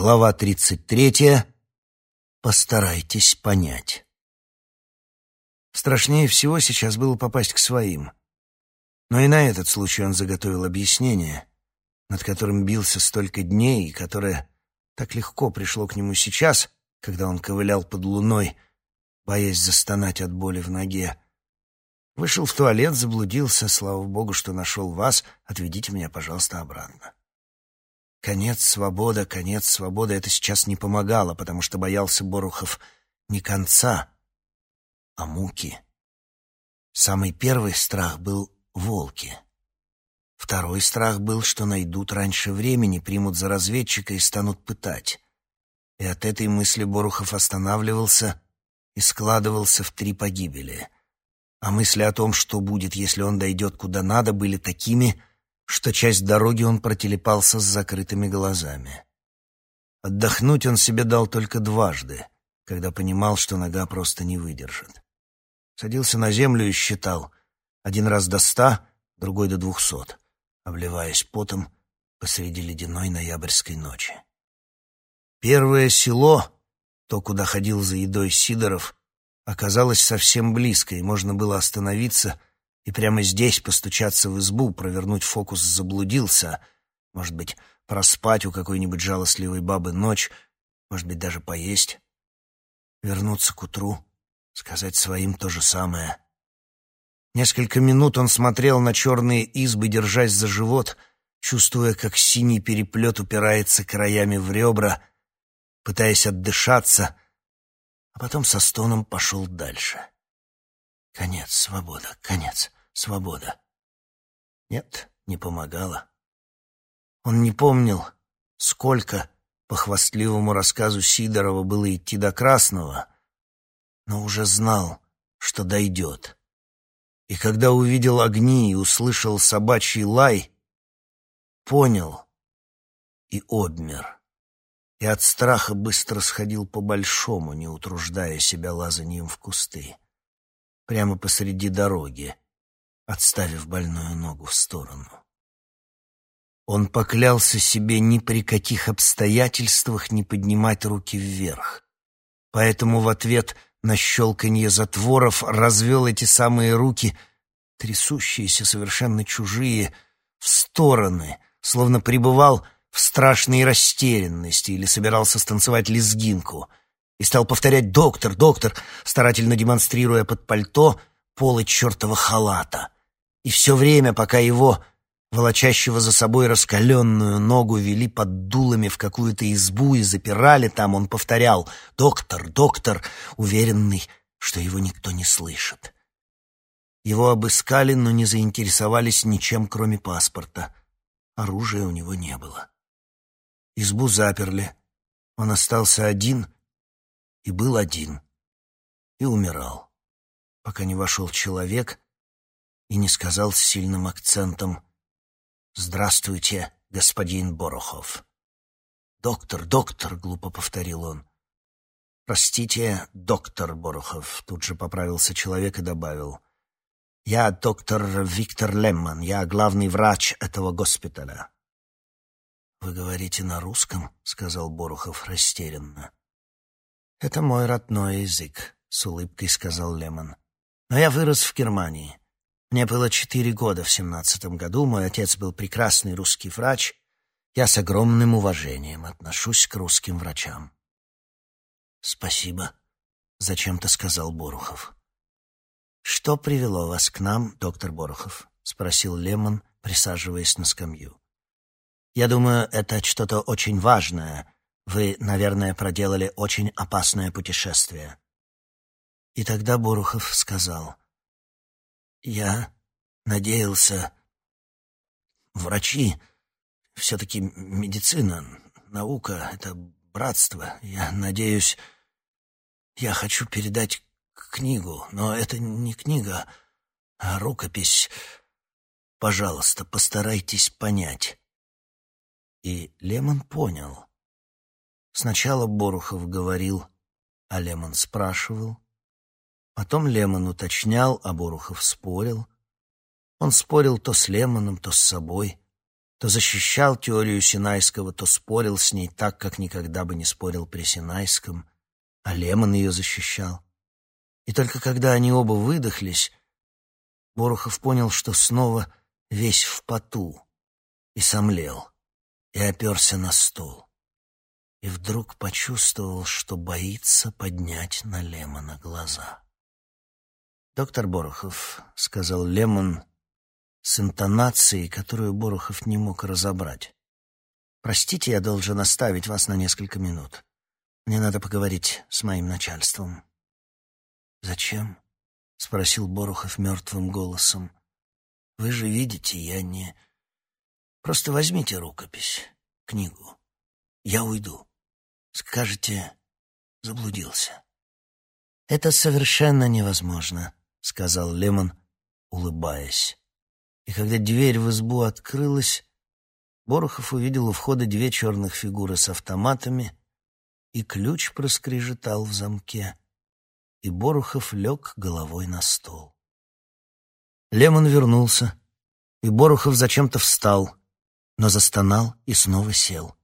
Глава тридцать третья. Постарайтесь понять. Страшнее всего сейчас было попасть к своим. Но и на этот случай он заготовил объяснение, над которым бился столько дней и которое так легко пришло к нему сейчас, когда он ковылял под луной, боясь застонать от боли в ноге. Вышел в туалет, заблудился, слава богу, что нашел вас, отведите меня, пожалуйста, обратно. Конец, свобода, конец, свобода — это сейчас не помогало, потому что боялся Борухов не конца, а муки. Самый первый страх был волки. Второй страх был, что найдут раньше времени, примут за разведчика и станут пытать. И от этой мысли Борухов останавливался и складывался в три погибели. А мысли о том, что будет, если он дойдет куда надо, были такими, что часть дороги он протелепался с закрытыми глазами. Отдохнуть он себе дал только дважды, когда понимал, что нога просто не выдержит. Садился на землю и считал. Один раз до ста, другой до двухсот, обливаясь потом посреди ледяной ноябрьской ночи. Первое село, то, куда ходил за едой Сидоров, оказалось совсем близко, и можно было остановиться — и прямо здесь постучаться в избу, провернуть фокус заблудился, может быть, проспать у какой-нибудь жалостливой бабы ночь, может быть, даже поесть, вернуться к утру, сказать своим то же самое. Несколько минут он смотрел на черные избы, держась за живот, чувствуя, как синий переплет упирается краями в ребра, пытаясь отдышаться, а потом со стоном пошел дальше. Конец, свобода, конец, свобода. Нет, не помогало. Он не помнил, сколько, по хвастливому рассказу Сидорова, было идти до Красного, но уже знал, что дойдет. И когда увидел огни и услышал собачий лай, понял и обмер. И от страха быстро сходил по-большому, не утруждая себя лазанием в кусты прямо посреди дороги, отставив больную ногу в сторону. Он поклялся себе ни при каких обстоятельствах не поднимать руки вверх. Поэтому в ответ на щелканье затворов развел эти самые руки, трясущиеся, совершенно чужие, в стороны, словно пребывал в страшной растерянности или собирался станцевать лезгинку — и стал повторять «доктор, доктор», старательно демонстрируя под пальто полы чертова халата. И все время, пока его, волочащего за собой раскаленную ногу, вели под дулами в какую-то избу и запирали там, он повторял «доктор, доктор», уверенный, что его никто не слышит. Его обыскали, но не заинтересовались ничем, кроме паспорта. Оружия у него не было. Избу заперли. Он остался один — и был один, и умирал, пока не вошел человек и не сказал с сильным акцентом «Здравствуйте, господин Борохов». «Доктор, доктор», — глупо повторил он. «Простите, доктор Борохов», — тут же поправился человек и добавил. «Я доктор Виктор Лемман, я главный врач этого госпиталя». «Вы говорите на русском?» — сказал Борохов растерянно. «Это мой родной язык», — с улыбкой сказал Лемон. «Но я вырос в Германии. Мне было четыре года в семнадцатом году, мой отец был прекрасный русский врач. Я с огромным уважением отношусь к русским врачам». «Спасибо», — зачем-то сказал Борухов. «Что привело вас к нам, доктор Борухов?» — спросил Лемон, присаживаясь на скамью. «Я думаю, это что-то очень важное, вы, наверное, проделали очень опасное путешествие. И тогда Борухов сказал, «Я надеялся, врачи, все-таки медицина, наука — это братство. Я надеюсь, я хочу передать книгу, но это не книга, а рукопись. Пожалуйста, постарайтесь понять». И Лемон понял — Сначала Борухов говорил, а Лемон спрашивал. Потом Лемон уточнял, а Борухов спорил. Он спорил то с Лемоном, то с собой, то защищал теорию Синайского, то спорил с ней так, как никогда бы не спорил при Синайском, а Лемон ее защищал. И только когда они оба выдохлись, Борохов понял, что снова весь в поту, и сомлел, и оперся на стол. И вдруг почувствовал, что боится поднять на Лемона глаза. «Доктор Борохов», — сказал Лемон с интонацией, которую Борохов не мог разобрать. «Простите, я должен оставить вас на несколько минут. Мне надо поговорить с моим начальством». «Зачем?» — спросил Борохов мертвым голосом. «Вы же видите, я не...» «Просто возьмите рукопись, книгу. Я уйду. Скажете, заблудился». «Это совершенно невозможно», — сказал Лемон, улыбаясь. И когда дверь в избу открылась, Борохов увидел у входа две черных фигуры с автоматами, и ключ проскрежетал в замке и Борухов лег головой на стол. Лемон вернулся, и Борухов зачем-то встал, но застонал и снова сел.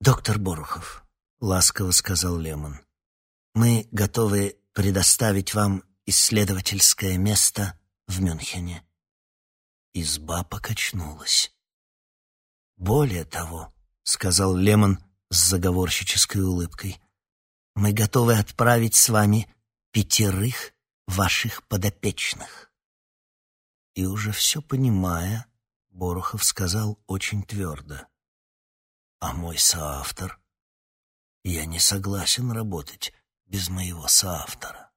«Доктор Борухов», — ласково сказал Лемон, — «мы готовы предоставить вам исследовательское место в Мюнхене». Изба покачнулась. «Более того», — сказал Лемон с заговорщической улыбкой, — мы готовы отправить с вами пятерых ваших подопечных. И уже все понимая, Борохов сказал очень твердо. А мой соавтор? Я не согласен работать без моего соавтора.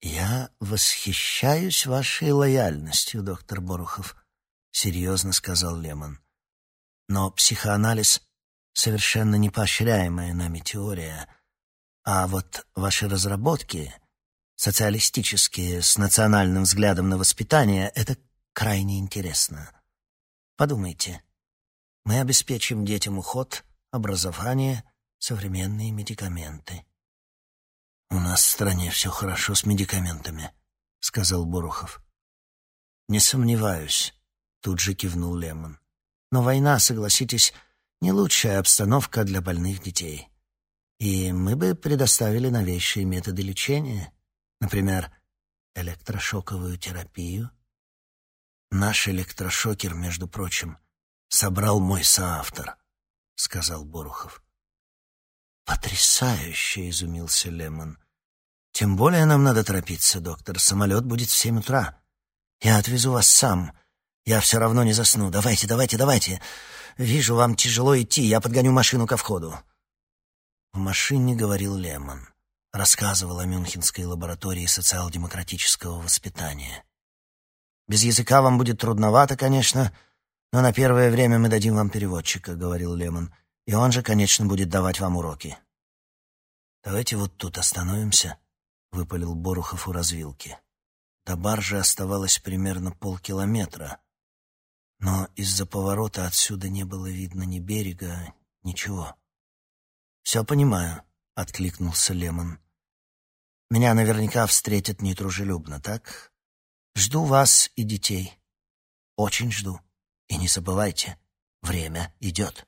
Я восхищаюсь вашей лояльностью, доктор Борохов, серьезно сказал Лемон. Но психоанализ — совершенно не поощряемая нами теория — а вот ваши разработки, социалистические, с национальным взглядом на воспитание, это крайне интересно. Подумайте. Мы обеспечим детям уход, образование, современные медикаменты. «У нас в стране все хорошо с медикаментами», — сказал Бурухов. «Не сомневаюсь», — тут же кивнул Лемон. «Но война, согласитесь, не лучшая обстановка для больных детей. И мы бы предоставили новейшие методы лечения, например, электрошоковую терапию. Наш электрошокер, между прочим, собрал мой соавтор, сказал Борухов. Потрясающе, изумился Лемон. Тем более нам надо торопиться, доктор. Самолет будет в семь утра. Я отвезу вас сам. Я все равно не засну. Давайте, давайте, давайте. Вижу, вам тяжело идти. Я подгоню машину ко входу. В машине говорил Лемон. Рассказывал о Мюнхенской лаборатории социал-демократического воспитания. «Без языка вам будет трудновато, конечно, но на первое время мы дадим вам переводчика», — говорил Лемон. «И он же, конечно, будет давать вам уроки». «Давайте вот тут остановимся», — выпалил Борухов у развилки. До баржи оставалось примерно полкилометра, но из-за поворота отсюда не было видно ни берега, ничего. «Все понимаю», — откликнулся Лемон. «Меня наверняка встретят недружелюбно, так? Жду вас и детей. Очень жду. И не забывайте, время идет.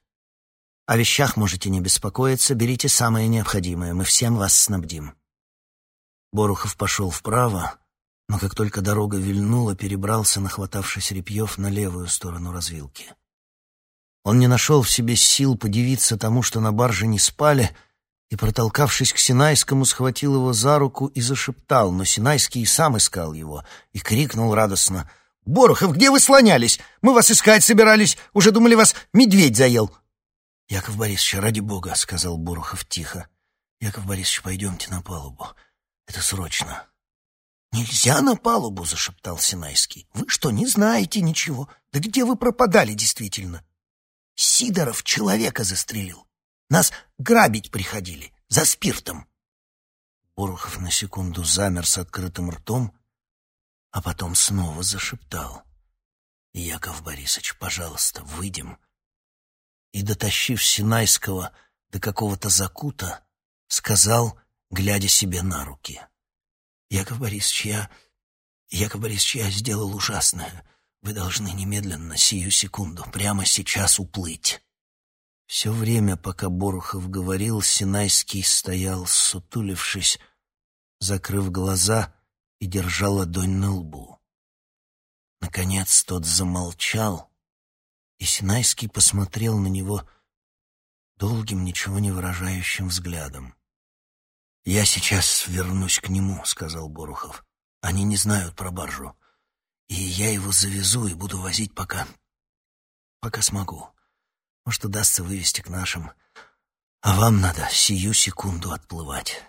О вещах можете не беспокоиться, берите самое необходимое, мы всем вас снабдим». Борухов пошел вправо, но как только дорога вильнула, перебрался, нахватавшись репьев, на левую сторону развилки. Он не нашел в себе сил подивиться тому, что на барже не спали, и, протолкавшись к Синайскому, схватил его за руку и зашептал, но Синайский и сам искал его, и крикнул радостно «Борохов, где вы слонялись? Мы вас искать собирались, уже думали, вас медведь заел!» «Яков Борисович, ради бога», — сказал Борохов тихо. «Яков Борисович, пойдемте на палубу. Это срочно». «Нельзя на палубу!» — зашептал Синайский. «Вы что, не знаете ничего? Да где вы пропадали действительно?» Сидоров человека застрелил. Нас грабить приходили, за спиртом. Борухов на секунду замер с открытым ртом, а потом снова зашептал. «Яков Борисович, пожалуйста, выйдем». И, дотащив Синайского до какого-то закута, сказал, глядя себе на руки. «Яков Борисович, я... Яков Борисович, я сделал ужасное. Вы должны немедленно, сию секунду, прямо сейчас уплыть. Все время, пока Борухов говорил, Синайский стоял, сутулившись, закрыв глаза и держа ладонь на лбу. Наконец тот замолчал, и Синайский посмотрел на него долгим, ничего не выражающим взглядом. «Я сейчас вернусь к нему», — сказал Борухов. «Они не знают про баржу, и я его завезу и буду возить пока... пока смогу. Может, удастся вывести к нашим. А вам надо сию секунду отплывать».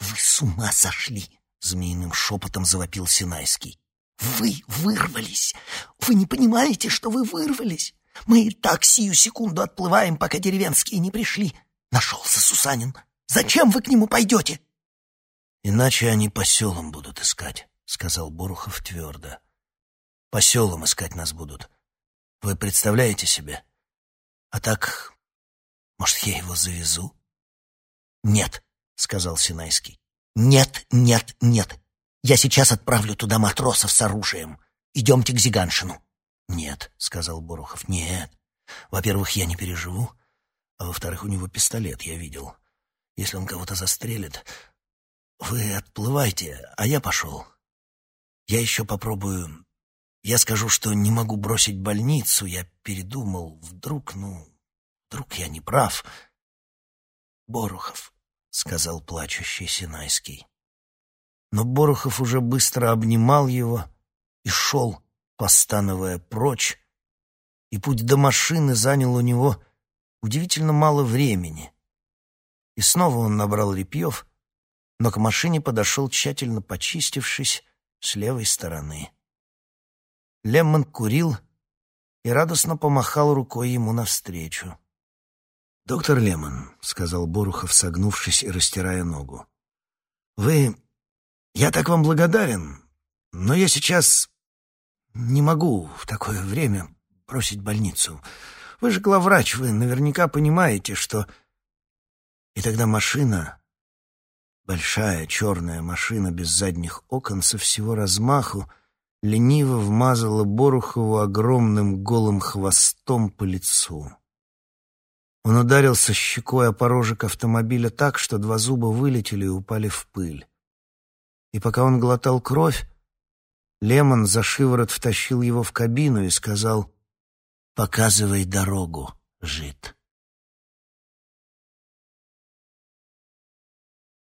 «Вы с ума сошли!» — змеиным шепотом завопил Синайский. «Вы вырвались! Вы не понимаете, что вы вырвались? Мы и так сию секунду отплываем, пока деревенские не пришли. Нашелся Сусанин. Зачем вы к нему пойдете?» «Иначе они по селам будут искать», — сказал Борухов твердо. «По селам искать нас будут. Вы представляете себе? А так, может, я его завезу?» «Нет», — сказал Синайский. «Нет, нет, нет. Я сейчас отправлю туда матросов с оружием. Идемте к Зиганшину». «Нет», — сказал Борухов, — «нет. Во-первых, я не переживу, а во-вторых, у него пистолет, я видел. Если он кого-то застрелит, вы отплывайте, а я пошел. Я еще попробую... Я скажу, что не могу бросить больницу, я передумал. Вдруг, ну, вдруг я не прав». «Борухов», — сказал плачущий Синайский. Но Борухов уже быстро обнимал его и шел, постановая прочь, и путь до машины занял у него удивительно мало времени. И снова он набрал репьев, но к машине подошел, тщательно почистившись, с левой стороны. Леммон курил и радостно помахал рукой ему навстречу. «Доктор Лемон», — сказал Борухов, согнувшись и растирая ногу, — «вы... Я так вам благодарен, но я сейчас не могу в такое время бросить больницу. Вы же главврач, вы наверняка понимаете, что...» И тогда машина, большая черная машина без задних окон со всего размаху, лениво вмазала Борухову огромным голым хвостом по лицу. Он ударился щекой о порожек автомобиля так, что два зуба вылетели и упали в пыль. И пока он глотал кровь, Лемон за шиворот втащил его в кабину и сказал «Показывай дорогу, жид».